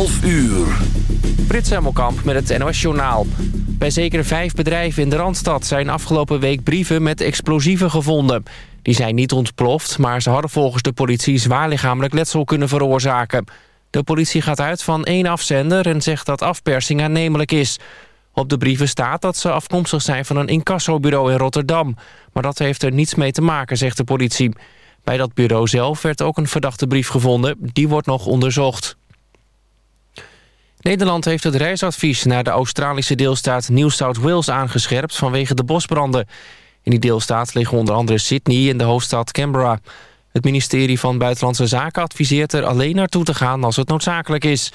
12 uur. Hemmelkamp met het NOS Journaal. Bij zeker vijf bedrijven in de Randstad zijn afgelopen week brieven met explosieven gevonden. Die zijn niet ontploft, maar ze hadden volgens de politie zwaar lichamelijk letsel kunnen veroorzaken. De politie gaat uit van één afzender en zegt dat afpersing aannemelijk is. Op de brieven staat dat ze afkomstig zijn van een incassobureau in Rotterdam. Maar dat heeft er niets mee te maken, zegt de politie. Bij dat bureau zelf werd ook een verdachte brief gevonden. Die wordt nog onderzocht. Nederland heeft het reisadvies naar de Australische deelstaat New South Wales aangescherpt vanwege de bosbranden. In die deelstaat liggen onder andere Sydney en de hoofdstad Canberra. Het ministerie van Buitenlandse Zaken adviseert er alleen naartoe te gaan als het noodzakelijk is.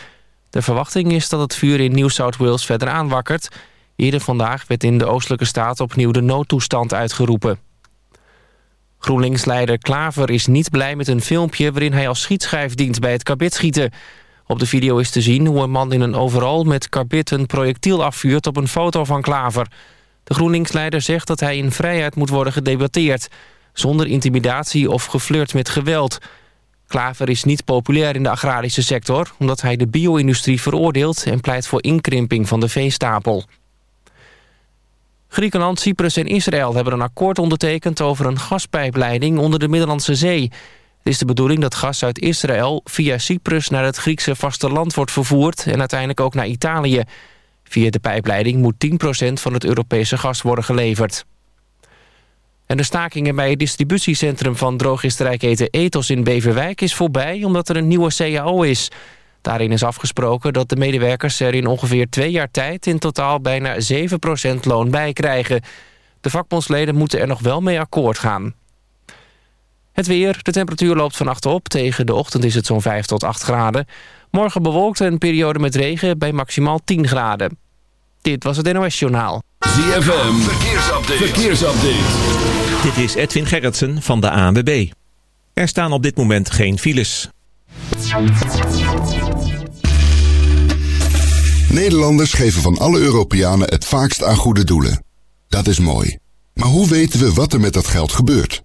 De verwachting is dat het vuur in New South Wales verder aanwakkert. Eerder vandaag werd in de oostelijke staat opnieuw de noodtoestand uitgeroepen. GroenLinks-leider Klaver is niet blij met een filmpje... waarin hij als schietschijf dient bij het karbitschieten. Op de video is te zien hoe een man in een overal met karbit een projectiel afvuurt... op een foto van Klaver. De GroenLinks-leider zegt dat hij in vrijheid moet worden gedebatteerd... zonder intimidatie of geflirt met geweld... Klaver is niet populair in de agrarische sector... omdat hij de bio-industrie veroordeelt... en pleit voor inkrimping van de veestapel. Griekenland, Cyprus en Israël hebben een akkoord ondertekend... over een gaspijpleiding onder de Middellandse Zee. Het is de bedoeling dat gas uit Israël via Cyprus... naar het Griekse vasteland wordt vervoerd... en uiteindelijk ook naar Italië. Via de pijpleiding moet 10% van het Europese gas worden geleverd. En de stakingen bij het distributiecentrum van drooggisterijketen Ethos in Beverwijk is voorbij omdat er een nieuwe CAO is. Daarin is afgesproken dat de medewerkers er in ongeveer twee jaar tijd in totaal bijna 7% loon bij krijgen. De vakbondsleden moeten er nog wel mee akkoord gaan. Het weer, de temperatuur loopt vannacht op. Tegen de ochtend is het zo'n 5 tot 8 graden. Morgen bewolkt en een periode met regen bij maximaal 10 graden. Dit was het NOS Journaal. ZFM, verkeersupdate. verkeersupdate. Dit is Edwin Gerritsen van de ANWB. Er staan op dit moment geen files. Nederlanders geven van alle Europeanen het vaakst aan goede doelen. Dat is mooi. Maar hoe weten we wat er met dat geld gebeurt?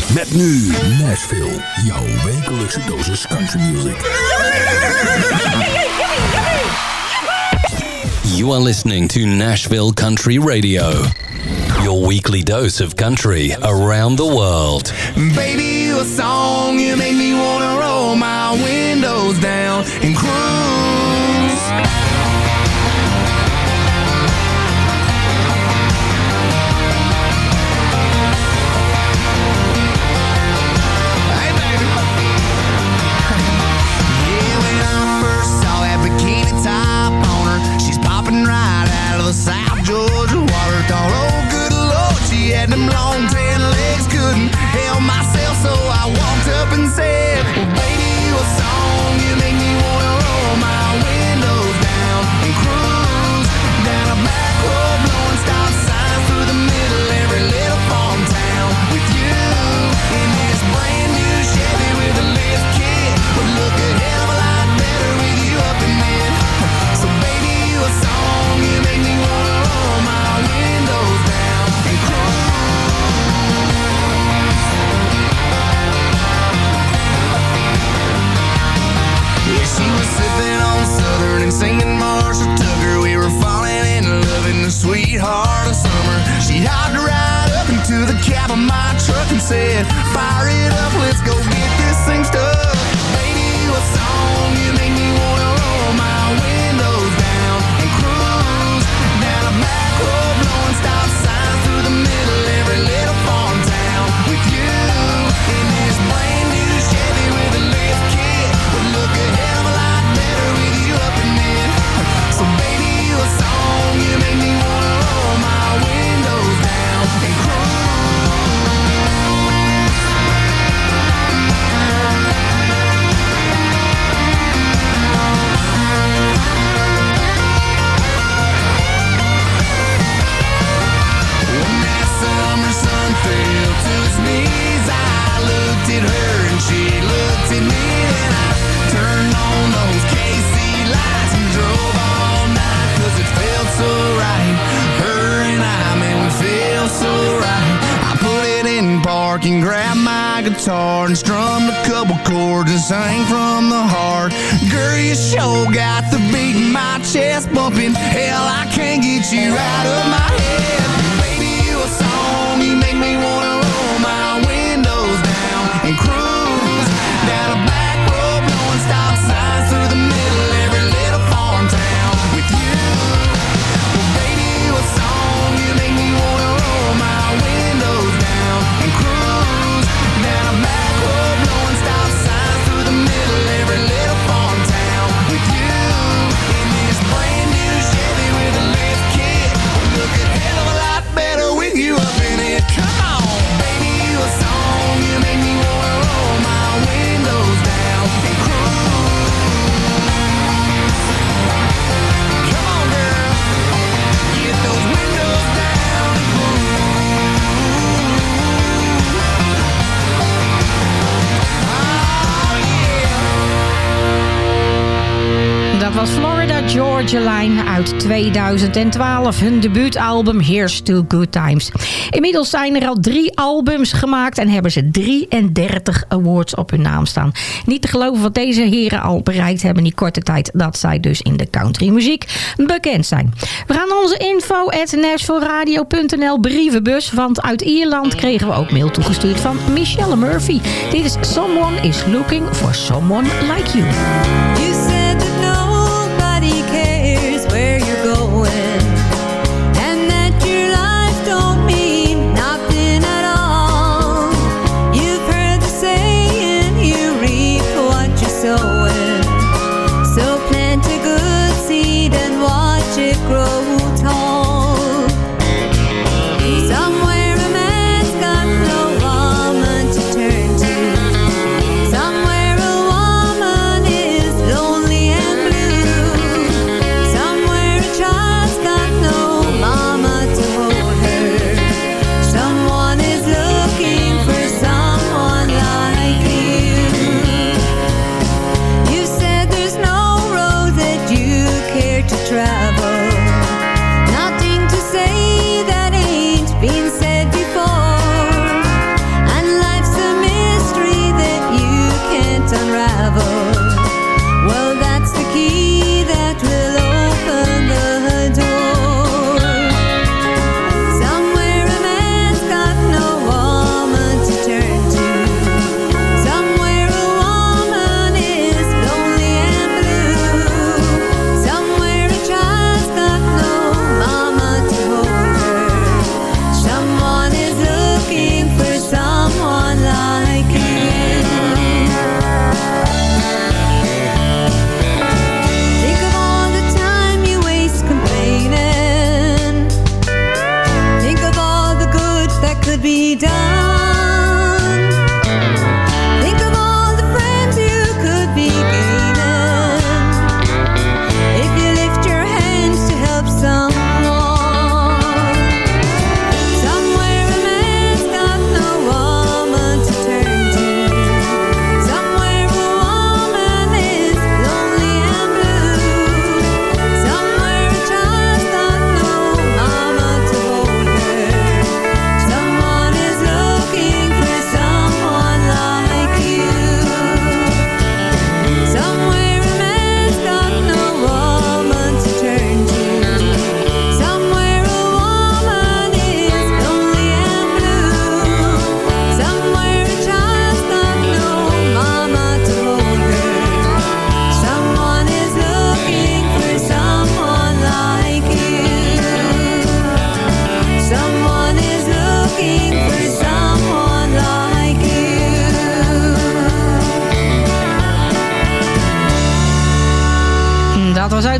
Met nu Nashville, jouw wekelijkse dosis country music. You are listening to Nashville Country Radio. Your weekly dose of country around the world. Baby, you a song, you make me wanna roll my windows down and cruise. say 2012 hun debuutalbum Here's to Good Times. Inmiddels zijn er al drie albums gemaakt en hebben ze 33 awards op hun naam staan. Niet te geloven wat deze heren al bereikt hebben in die korte tijd dat zij dus in de countrymuziek bekend zijn. We gaan onze info at brievenbus, want uit Ierland kregen we ook mail toegestuurd van Michelle Murphy. Dit is Someone is Looking for Someone Like You.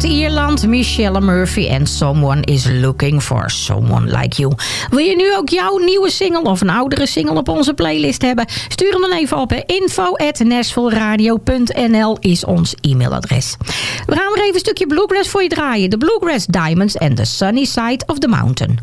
Ierland, Michelle Murphy en Someone is Looking for Someone Like You. Wil je nu ook jouw nieuwe single of een oudere single op onze playlist hebben? Stuur hem dan even op. info.nashvilleradio.nl is ons e-mailadres. We gaan weer even een stukje Bluegrass voor je draaien. De Bluegrass Diamonds and the Sunny Side of the Mountain.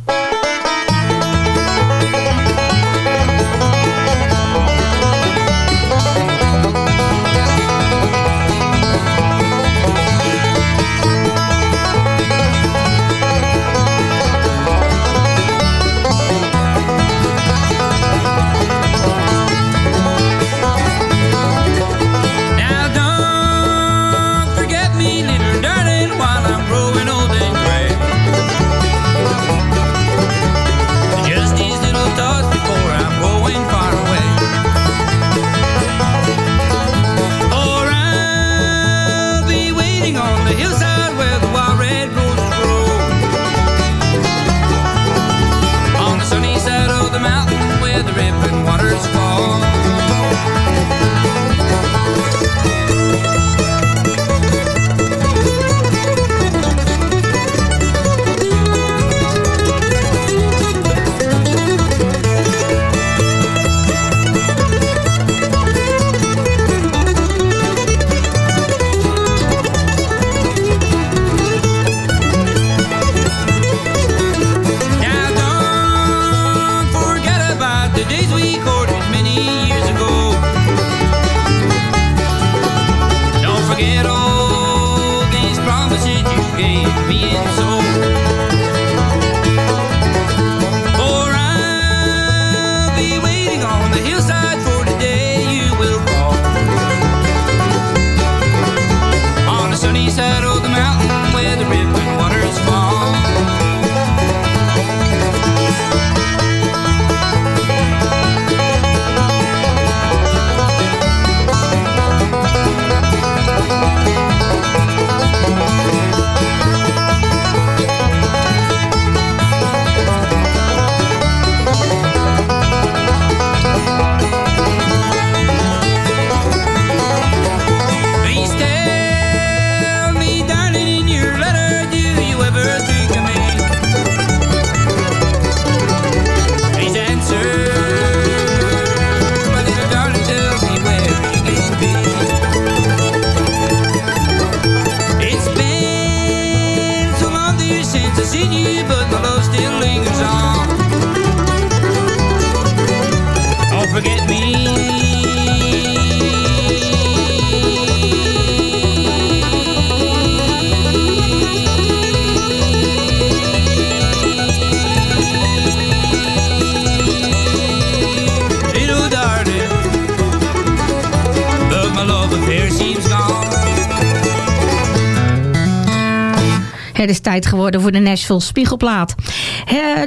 Geworden voor de Nashville Spiegelplaat.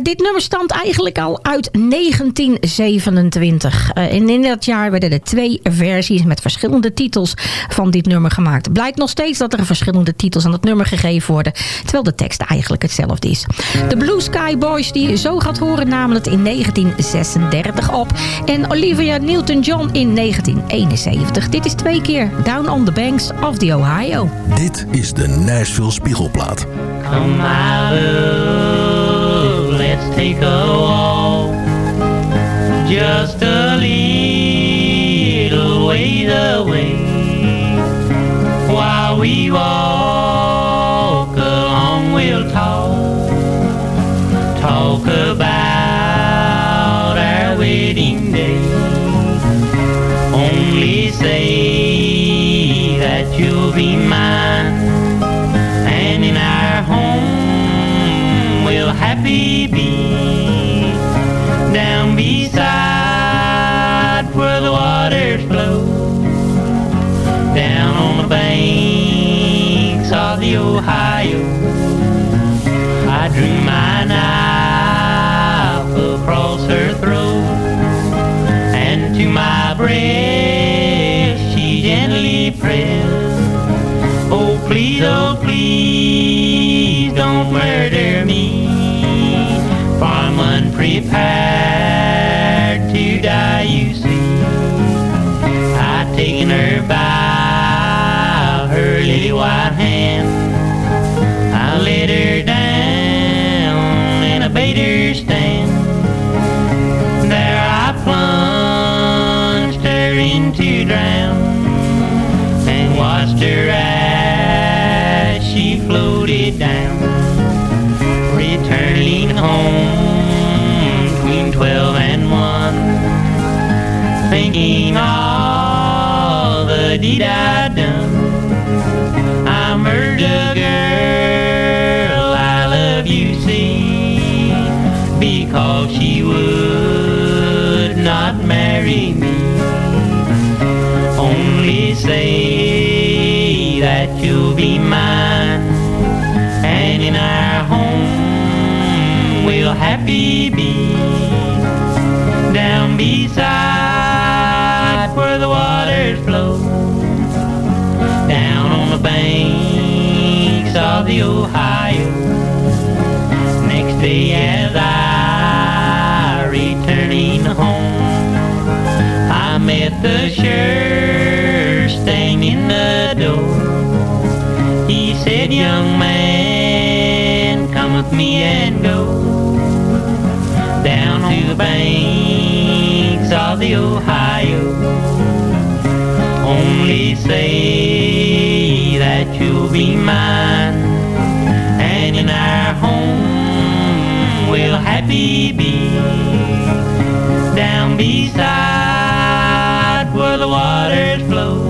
Dit nummer stamt eigenlijk al uit 1927. Eh, en in dat jaar werden er twee versies met verschillende titels van dit nummer gemaakt. Blijkt nog steeds dat er verschillende titels aan het nummer gegeven worden. Terwijl de tekst eigenlijk hetzelfde is. De Blue Sky Boys die je zo gaat horen namen het in 1936 op. En Olivia Newton-John in 1971. Dit is twee keer Down on the Banks of the Ohio. Dit is de Nashville Spiegelplaat. Come my love, let's take a walk. Just a little ways away. While we walk along, we'll talk. Talk about our wedding day. Only say that you'll be mine. Happy be down beside where the waters flow. Down on the banks of the Ohio. I drew my knife across her throat. And to my breast she gently pressed. Oh, please, oh, please don't murder me. For to die, you see. I've taken her by her lily white hand. I let her down and I bade her stand. There I plunged her into drown and watched her as she floated down, returning home thinking all the deed I'd done. I murdered a girl I love, you see, because she would not marry me. Only say that you'll be mine, and in our home we'll happy be. Down beside the Ohio. Next day as I returning home. I met the sheriff standing in the door. He said, young man, come with me and go down to the banks of the Ohio. Only say that you'll be mine, happy be down beside where the waters flow,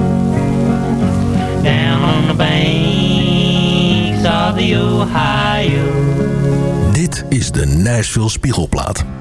down on the banks of the Ohio. Dit is de Nashville Spiegelplaat.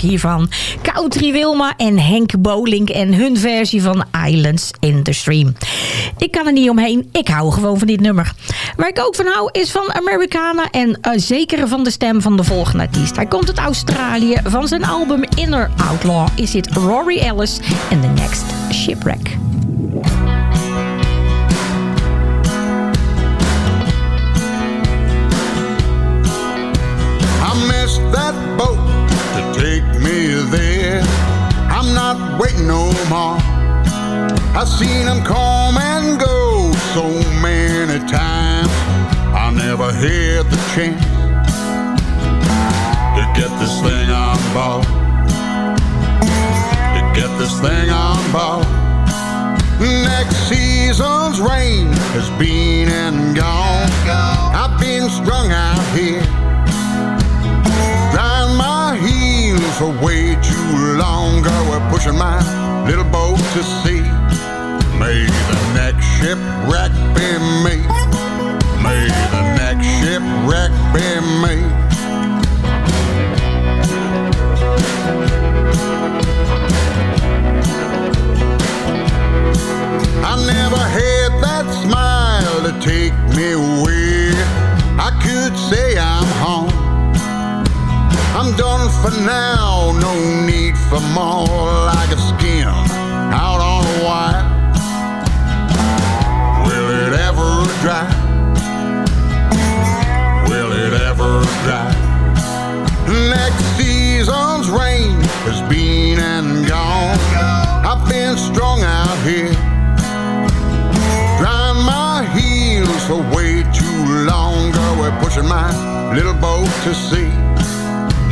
hiervan. Country Wilma en Henk Bolink en hun versie van Islands in the Stream. Ik kan er niet omheen, ik hou gewoon van dit nummer. Waar ik ook van hou is van Americana en eh, zeker van de stem van de volgende artiest. Hij komt uit Australië. Van zijn album Inner Outlaw is dit Rory Ellis en The Next Shipwreck. seen him come and go so many times. I never had the chance to get this thing on board. To get this thing on board. Next season's rain has been and gone. I've been strung out here. drying my heels for way too long. Girl, we're pushing my little boat to sea. May the next shipwreck be me. May the next shipwreck be me. I never had that smile to take me away. I could say I'm home. I'm done for now, no need for more. Like a skin out on the wire. Dry? Will it ever dry? Next season's rain has been and gone. I've been strung out here, drying my heels for way too long. Girl, we're pushing my little boat to sea.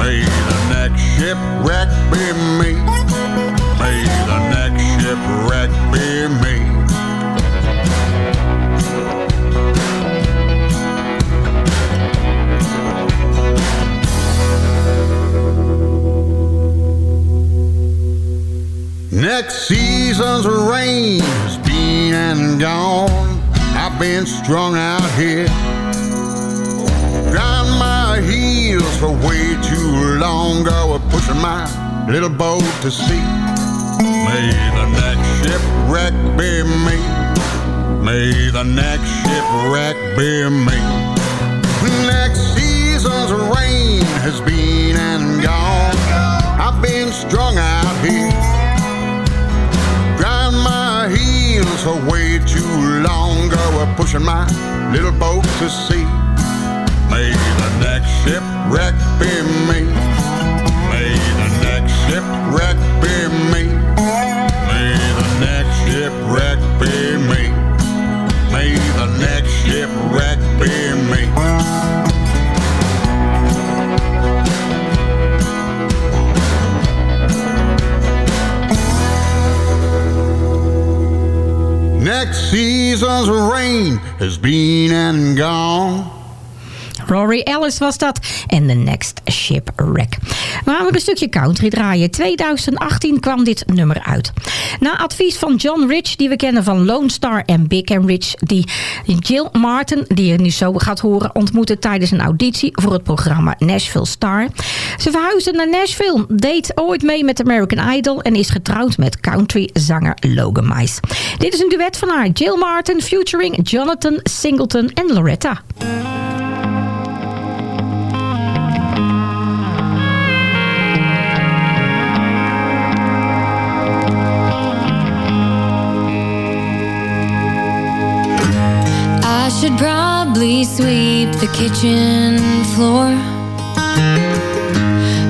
May the next shipwreck be me. Next season's rain has been and gone. I've been strung out here. Grind my heels for way too long. I we're pushing my little boat to sea. May the next shipwreck be me. May the next shipwreck be me. Next season's rain has been and gone. I've been strung out here. Heels for too long. We're pushing my little boat to sea. May the next shipwreck be me. Season's rain has been and gone. Rory Ellis was dat. En The Next Shipwreck. We gaan weer een stukje country draaien. 2018 kwam dit nummer uit. Na advies van John Rich, die we kennen van Lone Star en Big and Rich... die Jill Martin, die je nu zo gaat horen... ontmoette tijdens een auditie voor het programma Nashville Star. Ze verhuisde naar Nashville, deed ooit mee met American Idol... en is getrouwd met country-zanger Logan Mice. Dit is een duet van haar. Jill Martin featuring Jonathan Singleton en Loretta. Probably sweep the kitchen floor.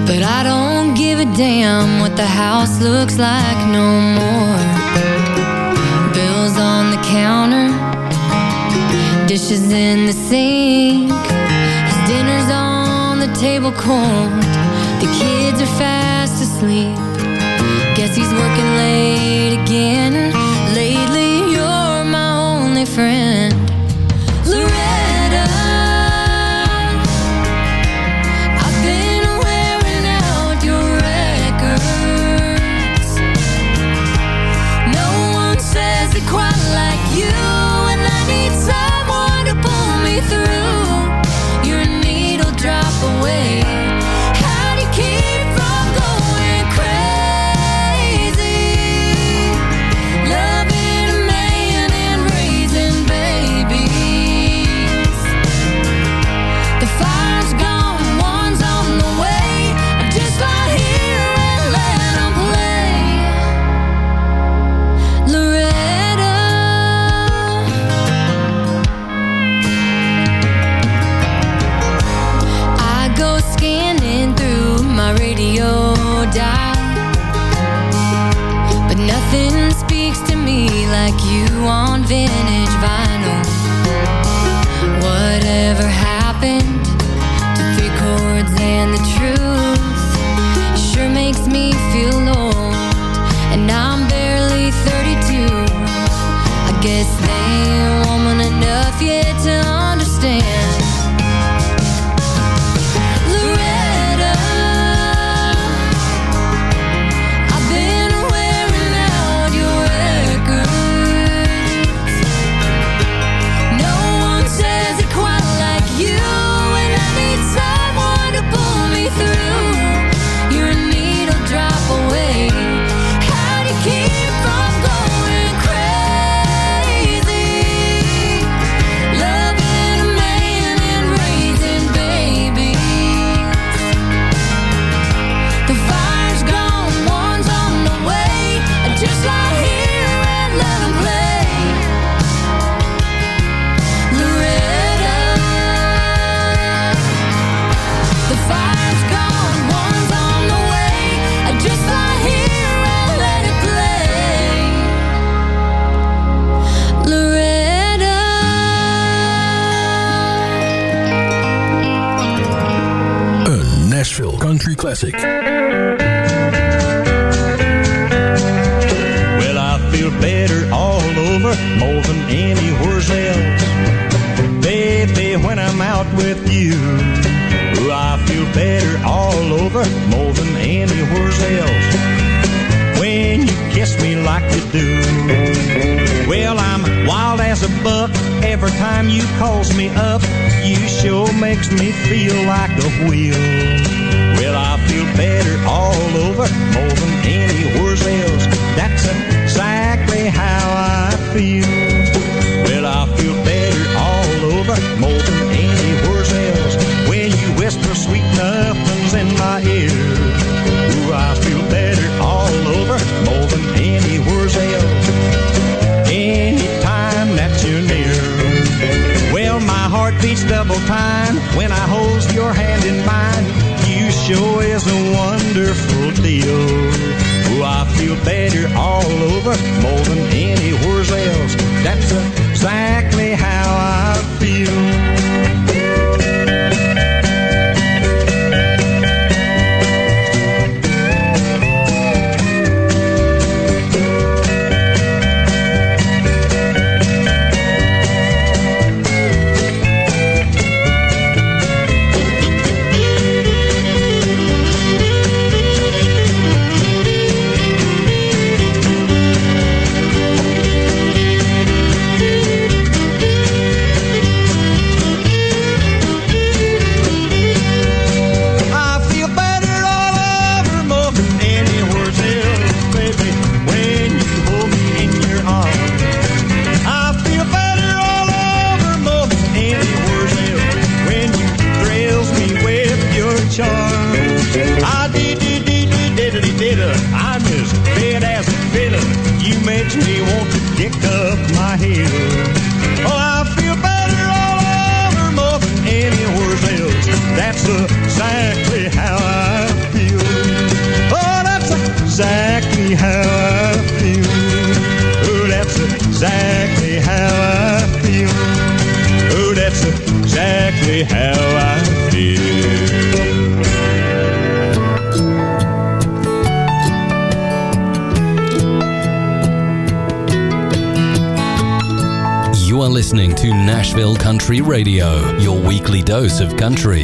But I don't give a damn what the house looks like no more. Bills on the counter, dishes in the sink. His dinner's on the table cold. The kids are fast asleep. Guess he's working late again. Lately, you're my only friend. classic. when I hold your hand in mine. You sure is a wonderful deal. Oh, I feel better all over, more than anywhere else. That's a country.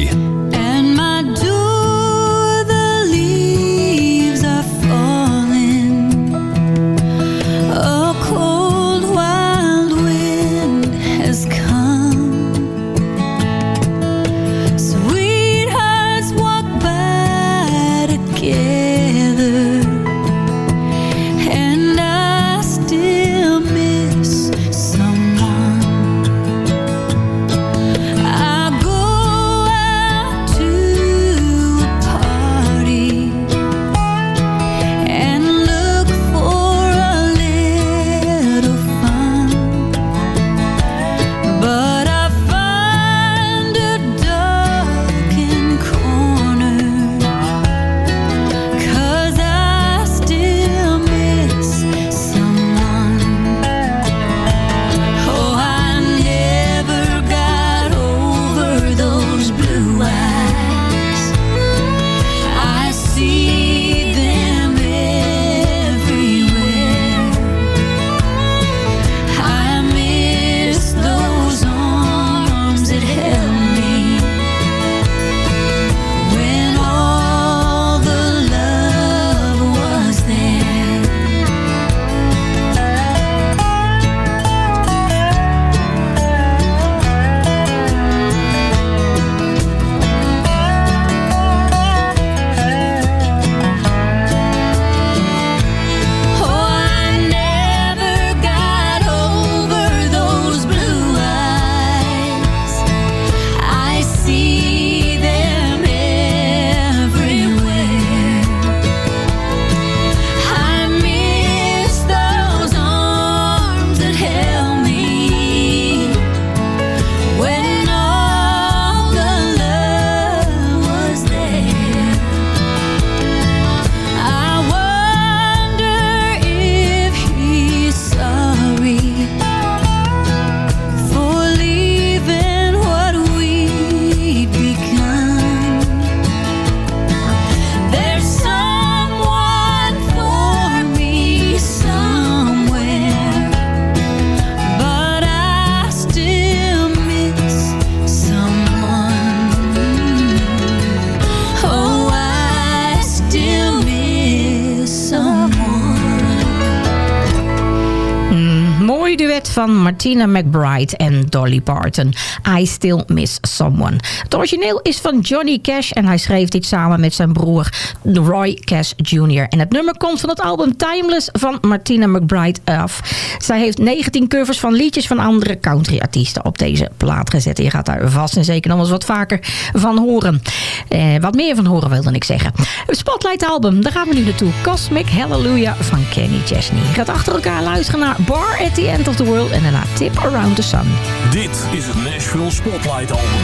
Martina McBride en Dolly Parton. I Still Miss Someone. Het origineel is van Johnny Cash en hij schreef dit samen met zijn broer Roy Cash Jr. En het nummer komt van het album Timeless van Martina McBride af. Zij heeft 19 covers van liedjes van andere country-artiesten op deze plaat gezet. Je gaat daar vast en zeker nog eens wat vaker van horen. Eh, wat meer van horen wilde ik zeggen. Spotlight album, daar gaan we nu naartoe. Cosmic Hallelujah van Kenny Chesney. Je gaat achter elkaar luisteren naar Bar at the End of the World en daarna Trip Around the Sun. Dit is het Nashville Spotlight album.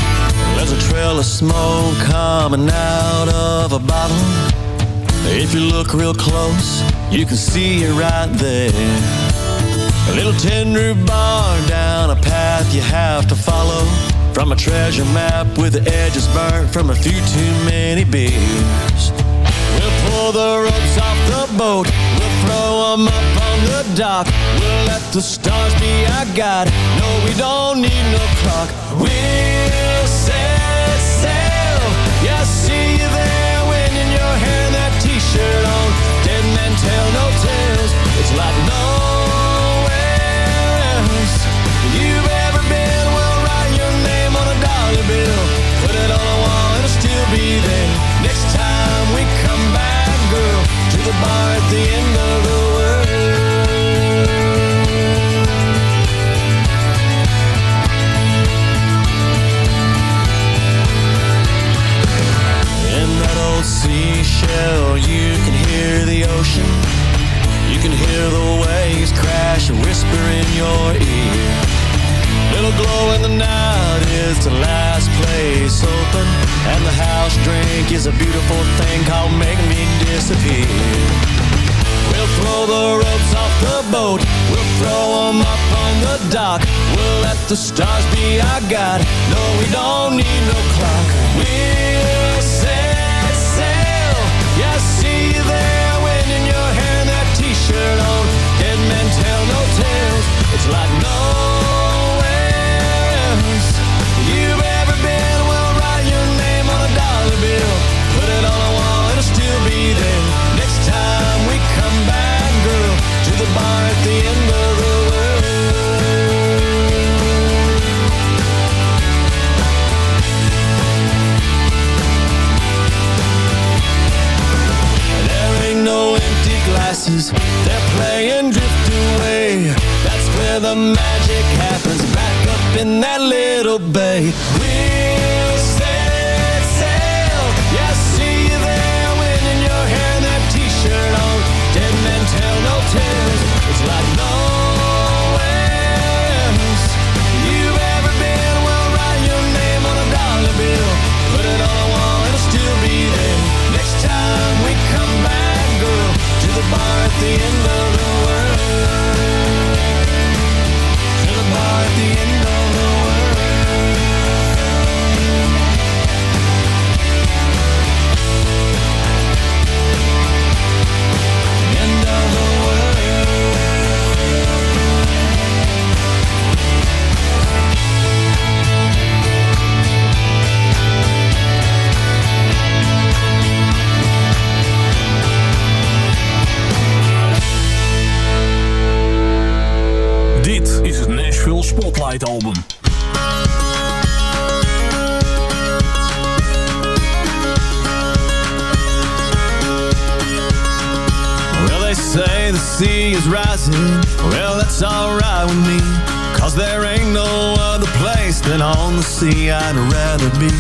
There's a trail of smoke coming out of a bottle. If you look real close, you can see it right there. A little tin roof bar down a path you have to follow. From a treasure map with the edges burnt from a few too many beers. We'll pull the ropes off the boat. We'll throw 'em up on the dock. We'll let the stars be our guide. No, we don't need no clock. We'll seashell, you can hear the ocean. You can hear the waves crash and whisper in your ear. Little glow in the night is the last place open. And the house drink is a beautiful thing called Make Me Disappear. We'll throw the ropes off the boat. We'll throw 'em up on the dock. We'll let the stars be our guide. No, we don't need no clock. We'll sail. That. Dead men tell no tales. It's like nowhere else you've ever been. We'll write your name on a dollar bill. Put it on a wall, it'll still be there. Next time we come back, girl, to the bar at the end of the world. There ain't no empty glasses, they're playing drift away. That's where the magic happens, back up in that little bay. We'll set sail, yeah, see you there, wind in your hair and that t-shirt on. Dead men tell no tales, it's like nowhere else you've ever been. We'll write your name on a dollar bill, put it on wall, it'll still be there. Next time we come back, girl, to the bar at the end of the end of the sea is rising. Well, that's alright with me. Cause there ain't no other place than on the sea I'd rather be.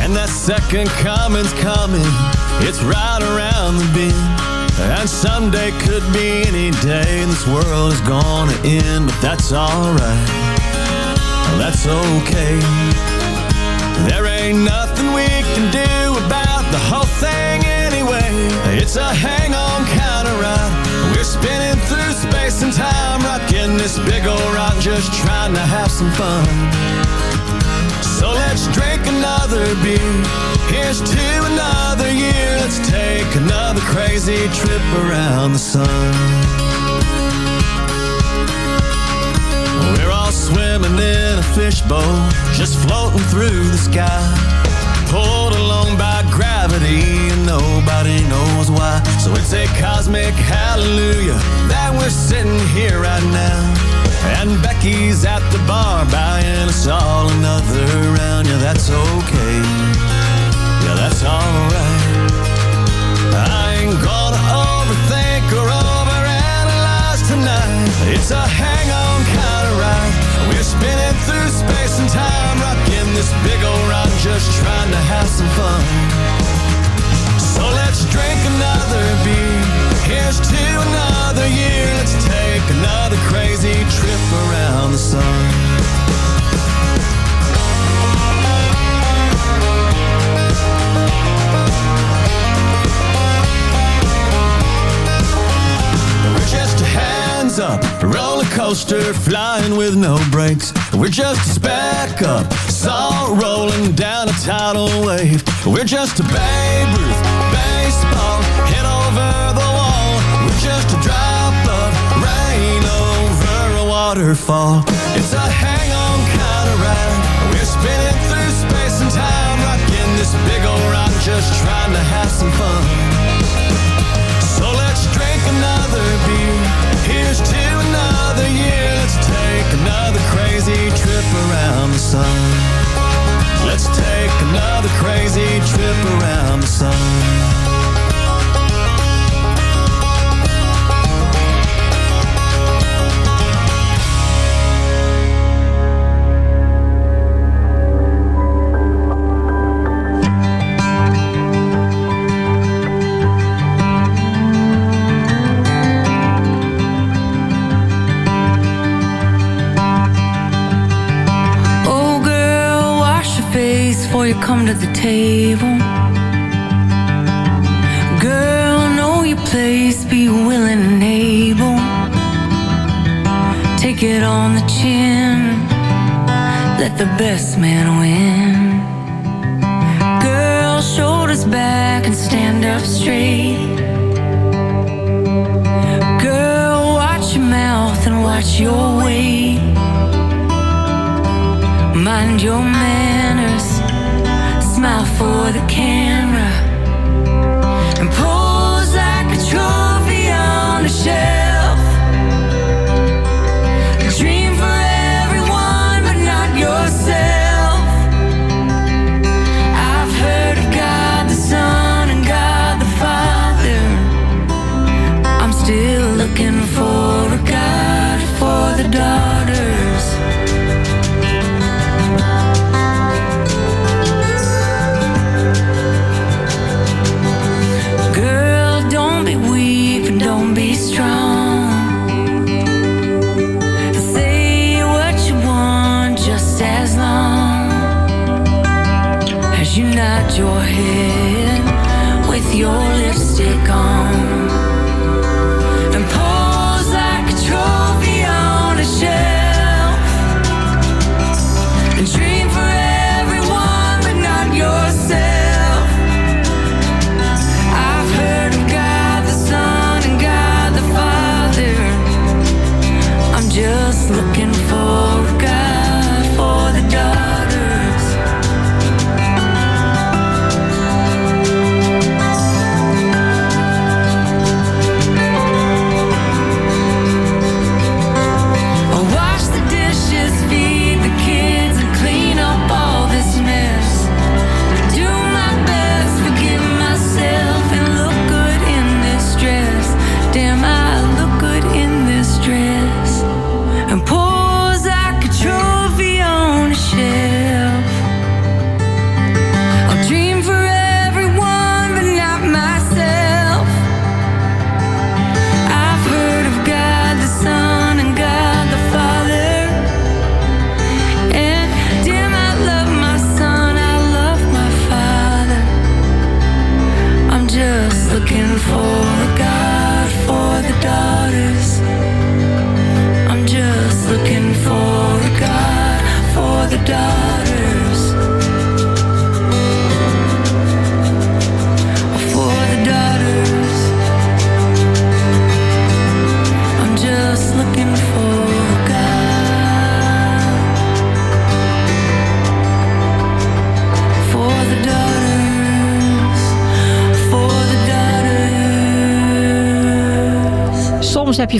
And that second coming's coming. It's right around the bend. And someday could be any day. And this world is gonna end, but that's alright. That's okay. There ain't nothing we can do about the whole thing anyway. It's a hang on kind of ride. Spinning through space and time, rocking this big old rock, just trying to have some fun. So let's drink another beer. Here's to another year. Let's take another crazy trip around the sun. We're all swimming in a fishbowl, just floating through the sky. Pulled along by gravity, and nobody knows why. So it's a cosmic hallelujah that we're sitting here right now. And Becky's at the bar buying us all another round. Yeah, that's okay. Yeah, that's alright. I ain't gonna overthink or overanalyze tonight. It's a hang-on kind of ride. Spinning through space and time, rocking this big old ride, just trying to have some fun. So let's drink another beer. Here's to another year. Let's take another crazy trip around the sun. Coaster flying with no brakes. We're just a speck of salt rolling down a tidal wave. We're just a Babe Ruth baseball hit over the wall. We're just a drop of rain over a waterfall. It's a hang-on kind of ride. We're spinning through space and time, rocking this big old ride, just trying to have some fun. So let's drink another beer. Here's around the sun. Let's take another crazy trip around the sun. Come to the table. Girl, know your place, be willing and able. Take it on the chin, let the best man win. Girl, shoulders back and stand up straight. Girl, watch your mouth and watch your weight. Mind your manners, smile for the camera,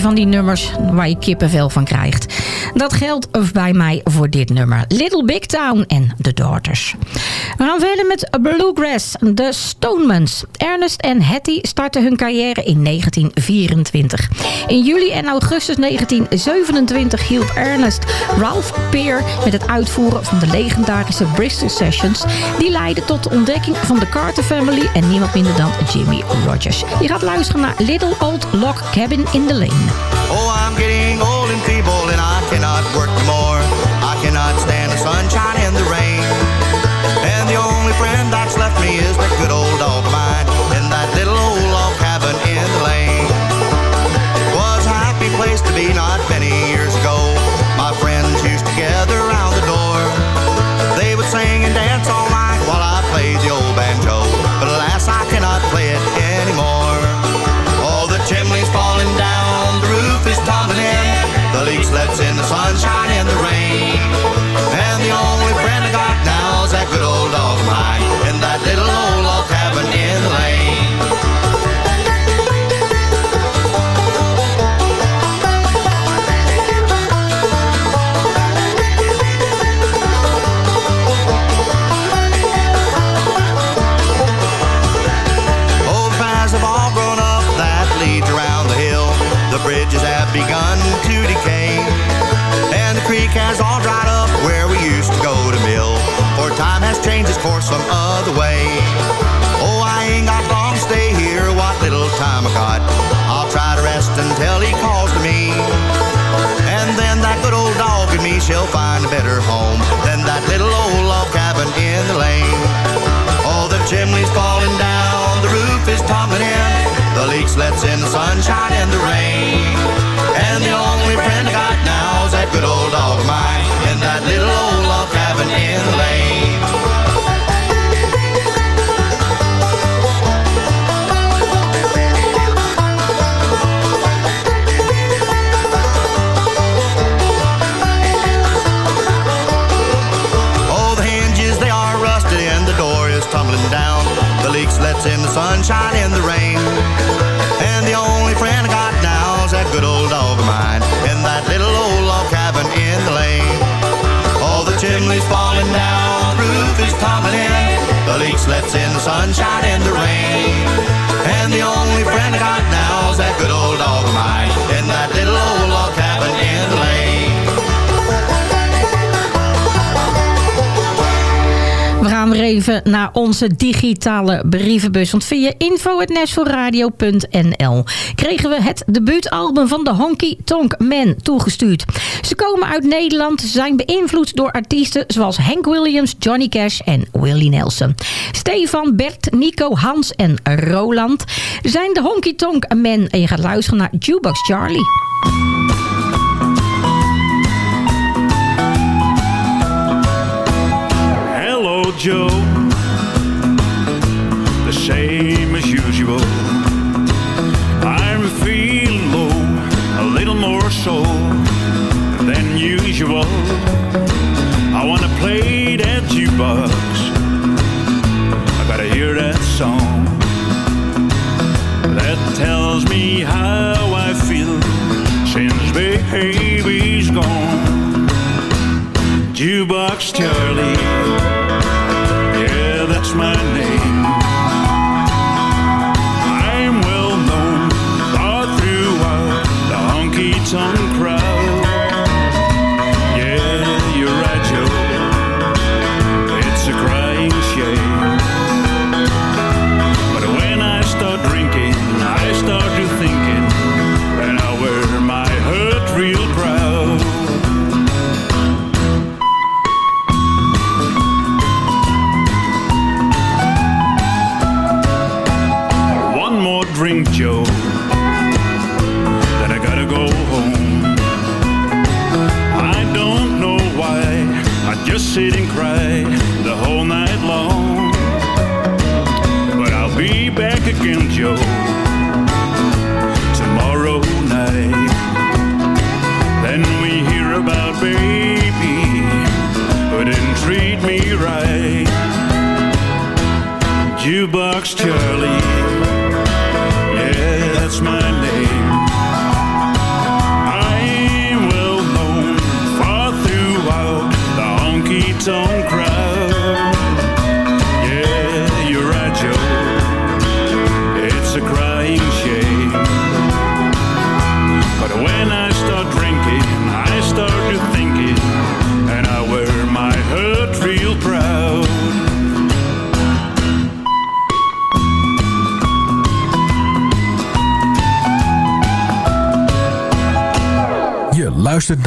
van die nummers waar je kippenvel van krijgt. Dat geldt bij mij voor dit nummer. Little Big Town en The Daughters. We gaan verder met Bluegrass, de Stonemans. Ernest en Hattie starten hun carrière in 1924. In juli en augustus 1927 hielp Ernest Ralph Peer met het uitvoeren van de legendarische Bristol Sessions. Die leidden tot de ontdekking van de Carter Family en niemand minder dan Jimmy Rogers. Je gaat luisteren naar Little Old Lock Cabin in the Lane. Oh, I'm getting old in feeble and I cannot work more. I cannot stand the sunshine and the rain. me is the good old onze digitale brievenbus. Want via info.nl kregen we het debuutalbum van de Honky Tonk Men toegestuurd. Ze komen uit Nederland, ze zijn beïnvloed door artiesten zoals Hank Williams, Johnny Cash en Willie Nelson. Stefan, Bert, Nico, Hans en Roland zijn de Honky Tonk Men. En je gaat luisteren naar Jukebox Charlie. Joe. club. I wanna play that jukebox. I gotta hear that song that tells me how I feel since baby's gone. Jukebox Charlie. Charlie.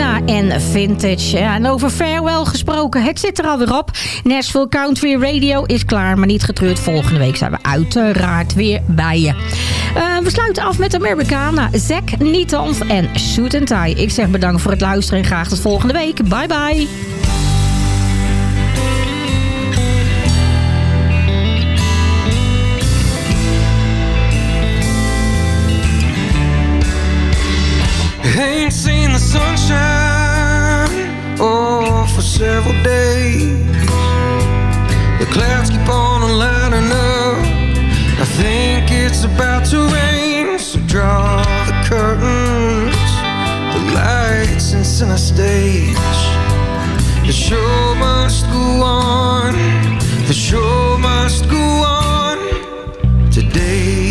En Vintage. En over farewell gesproken, het zit er alweer op. Nashville Country Radio is klaar, maar niet getreurd. Volgende week zijn we uiteraard weer bij je. Eh, we sluiten af met Americana, Zack Nietanf en Shoot and Tie. Ik zeg bedankt voor het luisteren en graag tot volgende week. Bye bye. sunshine, oh, for several days. The clouds keep on lining up. I think it's about to rain, so draw the curtains, the lights in center stage. The show must go on. The show must go on today.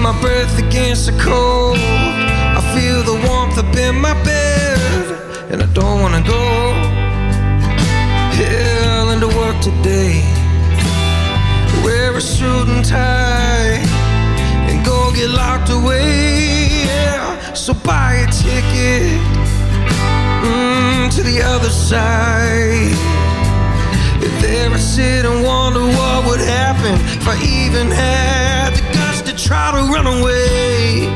my breath against the cold. I feel the warmth up in my bed, and I don't wanna go. Hell into work today. Wear a suit and tie, and go get locked away. Yeah. So buy a ticket mm, to the other side. If there I sit and wonder what would happen if I even had try to run away.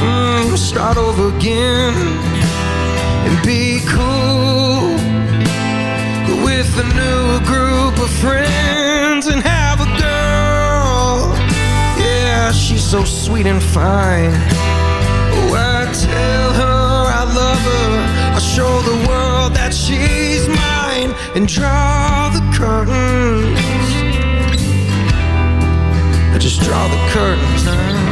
Mm, start over again and be cool with a new group of friends and have a girl. Yeah, she's so sweet and fine. Oh, I tell her I love her. I show the world that she's mine and draw the curtains. Just draw the curtains now.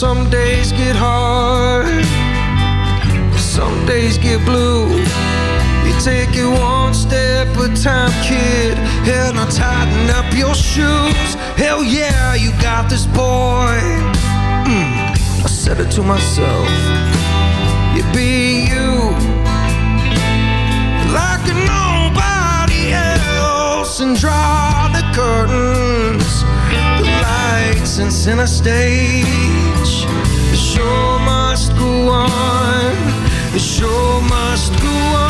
Some days get hard, some days get blue. You take it one step at a time, kid. Hell, now tighten up your shoes. Hell yeah, you got this, boy. Mm, I said it to myself. You be you like nobody else and draw the lights and center stage. The show must go on. The show must go on